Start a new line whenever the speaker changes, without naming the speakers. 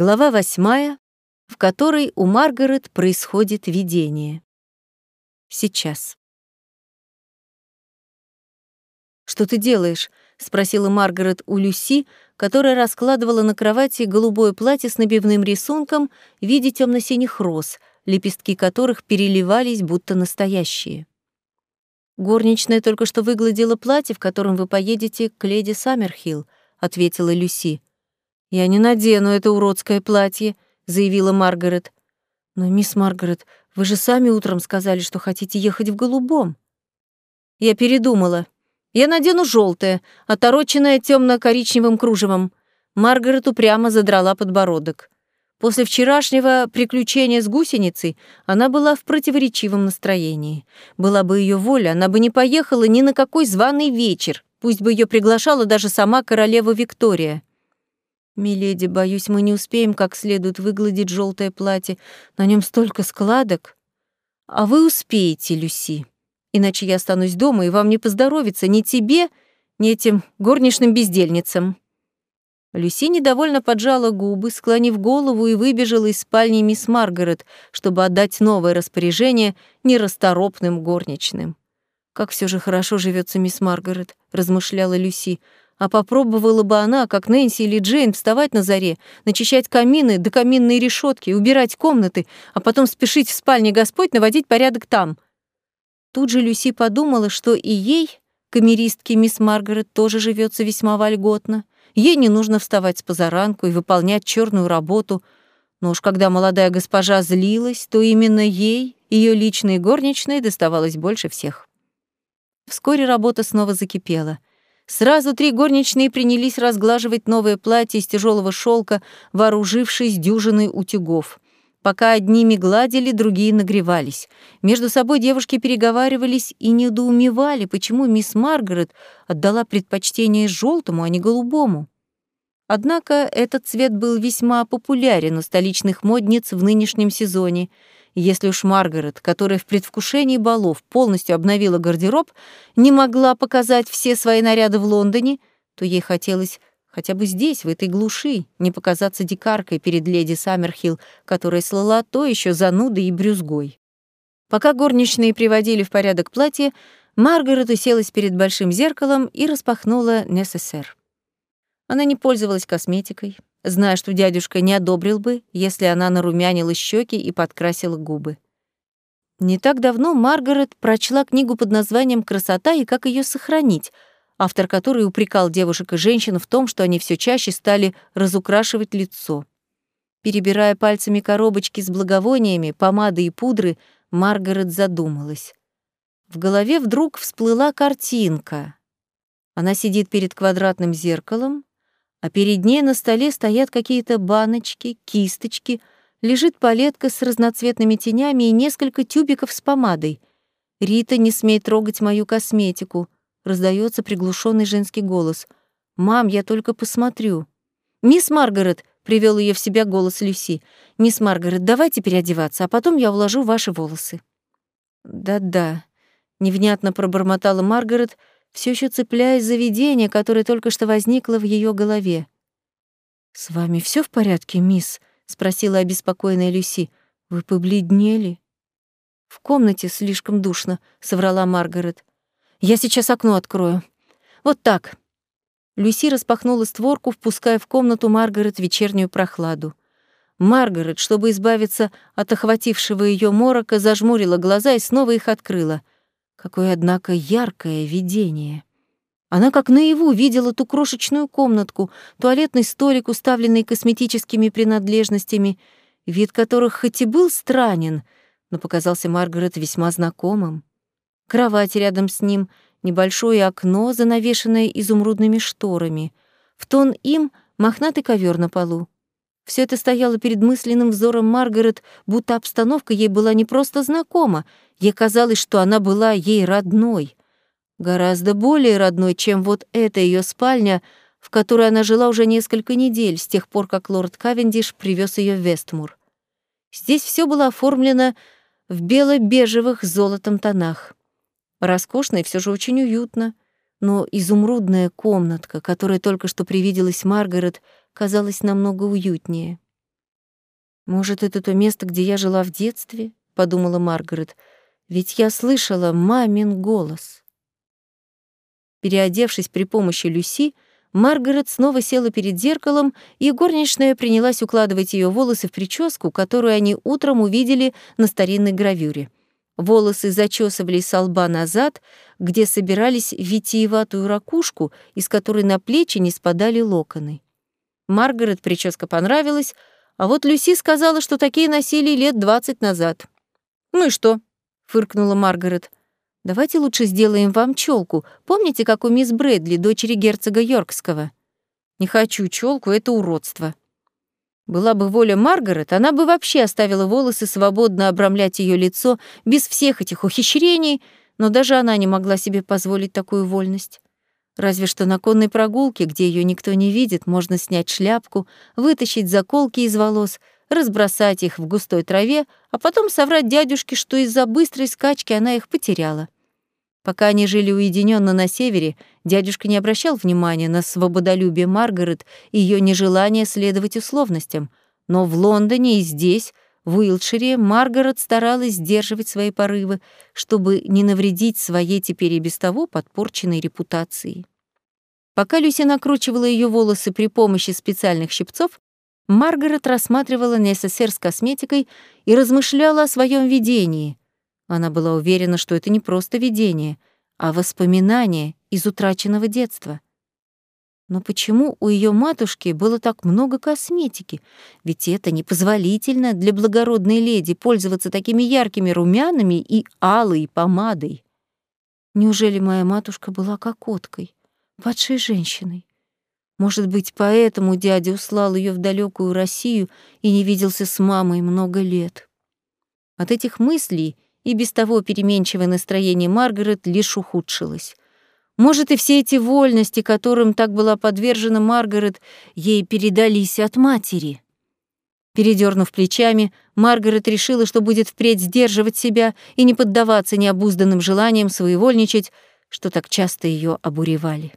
Глава восьмая, в которой у Маргарет происходит видение. Сейчас. «Что ты делаешь?» — спросила Маргарет у Люси, которая раскладывала на кровати голубое платье с набивным рисунком в виде темно синих роз, лепестки которых переливались, будто настоящие. «Горничная только что выгладила платье, в котором вы поедете к леди Саммерхилл», — ответила Люси. «Я не надену это уродское платье», — заявила Маргарет. «Но, мисс Маргарет, вы же сами утром сказали, что хотите ехать в голубом». «Я передумала. Я надену желтое, отороченное темно коричневым кружевом». Маргарет упрямо задрала подбородок. После вчерашнего приключения с гусеницей она была в противоречивом настроении. Была бы ее воля, она бы не поехала ни на какой званый вечер, пусть бы ее приглашала даже сама королева Виктория. «Миледи, боюсь, мы не успеем как следует выгладить желтое платье. На нем столько складок». «А вы успеете, Люси. Иначе я останусь дома, и вам не поздоровится ни тебе, ни этим горничным бездельницам». Люси недовольно поджала губы, склонив голову и выбежала из спальни мисс Маргарет, чтобы отдать новое распоряжение нерасторопным горничным. «Как все же хорошо живется мисс Маргарет», — размышляла Люси. А попробовала бы она, как Нэнси или Джейн, вставать на заре, начищать камины до каминной решетки, убирать комнаты, а потом спешить в спальне Господь наводить порядок там. Тут же Люси подумала, что и ей, камеристке мисс Маргарет, тоже живется весьма вольготно. Ей не нужно вставать с позаранку и выполнять черную работу. Но уж когда молодая госпожа злилась, то именно ей, ее личной горничной, доставалось больше всех. Вскоре работа снова закипела — Сразу три горничные принялись разглаживать новое платье из тяжелого шелка, вооружившись дюжиной утюгов. Пока одними гладили, другие нагревались. Между собой девушки переговаривались и недоумевали, почему мисс Маргарет отдала предпочтение желтому, а не голубому. Однако этот цвет был весьма популярен у столичных модниц в нынешнем сезоне — если уж Маргарет, которая в предвкушении балов полностью обновила гардероб, не могла показать все свои наряды в Лондоне, то ей хотелось хотя бы здесь, в этой глуши, не показаться дикаркой перед леди Саммерхилл, которая слала то еще занудой и брюзгой. Пока горничные приводили в порядок платье, Маргарет уселась перед большим зеркалом и распахнула «Несесер». Она не пользовалась косметикой, зная, что дядюшка не одобрил бы, если она нарумянила щеки и подкрасила губы. Не так давно Маргарет прочла книгу под названием «Красота и как ее сохранить», автор которой упрекал девушек и женщин в том, что они все чаще стали разукрашивать лицо. Перебирая пальцами коробочки с благовониями, помады и пудры, Маргарет задумалась. В голове вдруг всплыла картинка. Она сидит перед квадратным зеркалом, а перед ней на столе стоят какие-то баночки, кисточки, лежит палетка с разноцветными тенями и несколько тюбиков с помадой. «Рита, не смей трогать мою косметику», — раздается приглушенный женский голос. «Мам, я только посмотрю». «Мисс Маргарет», — привел ее в себя голос Люси, «Мисс Маргарет, давайте переодеваться, а потом я уложу ваши волосы». «Да-да», — невнятно пробормотала Маргарет, — все еще цепляясь за видение, которое только что возникло в ее голове. «С вами все в порядке, мисс?» — спросила обеспокоенная Люси. «Вы побледнели?» «В комнате слишком душно», — соврала Маргарет. «Я сейчас окно открою. Вот так». Люси распахнула створку, впуская в комнату Маргарет вечернюю прохладу. Маргарет, чтобы избавиться от охватившего ее морока, зажмурила глаза и снова их открыла — Какое, однако, яркое видение. Она как наяву видела ту крошечную комнатку, туалетный столик, уставленный косметическими принадлежностями, вид которых хоть и был странен, но показался Маргарет весьма знакомым. Кровать рядом с ним, небольшое окно, занавешенное изумрудными шторами. В тон им мохнатый ковер на полу. Все это стояло перед мысленным взором Маргарет, будто обстановка ей была не просто знакома, ей казалось, что она была ей родной. Гораздо более родной, чем вот эта ее спальня, в которой она жила уже несколько недель, с тех пор, как лорд Кавендиш привез ее в Вестмур. Здесь все было оформлено в бело-бежевых золотом тонах. Роскошно и все же очень уютно, но изумрудная комнатка, которая только что привиделась Маргарет, казалась намного уютнее. Может, это то место, где я жила в детстве? подумала Маргарет. Ведь я слышала мамин голос. Переодевшись при помощи Люси, Маргарет снова села перед зеркалом, и горничная принялась укладывать ее волосы в прическу, которую они утром увидели на старинной гравюре. Волосы зачесывались со лба назад, где собирались в витиеватую ракушку, из которой на плечи не спадали локоны. Маргарет прическа понравилась, а вот Люси сказала, что такие носили лет двадцать назад. «Ну и что?» — фыркнула Маргарет. «Давайте лучше сделаем вам челку. Помните, как у мисс Брэдли, дочери герцога Йоркского?» «Не хочу челку, это уродство». Была бы воля Маргарет, она бы вообще оставила волосы свободно обрамлять ее лицо без всех этих ухищрений, но даже она не могла себе позволить такую вольность. Разве что на конной прогулке, где ее никто не видит, можно снять шляпку, вытащить заколки из волос, разбросать их в густой траве, а потом соврать дядюшке, что из-за быстрой скачки она их потеряла. Пока они жили уединенно на севере, дядюшка не обращал внимания на свободолюбие Маргарет и ее нежелание следовать условностям. Но в Лондоне и здесь, в Уилтшире, Маргарет старалась сдерживать свои порывы, чтобы не навредить своей теперь и без того подпорченной репутации. Пока Люси накручивала ее волосы при помощи специальных щипцов, Маргарет рассматривала НССР с косметикой и размышляла о своем видении. Она была уверена, что это не просто видение, а воспоминание из утраченного детства. Но почему у ее матушки было так много косметики? Ведь это непозволительно для благородной леди пользоваться такими яркими румянами и алой помадой. Неужели моя матушка была кокоткой? падшей женщиной. Может быть, поэтому дядя услал ее в далекую Россию и не виделся с мамой много лет. От этих мыслей и без того переменчивое настроение Маргарет лишь ухудшилось. Может, и все эти вольности, которым так была подвержена Маргарет, ей передались от матери. Передернув плечами, Маргарет решила, что будет впредь сдерживать себя и не поддаваться необузданным желаниям своевольничать, что так часто ее обуревали.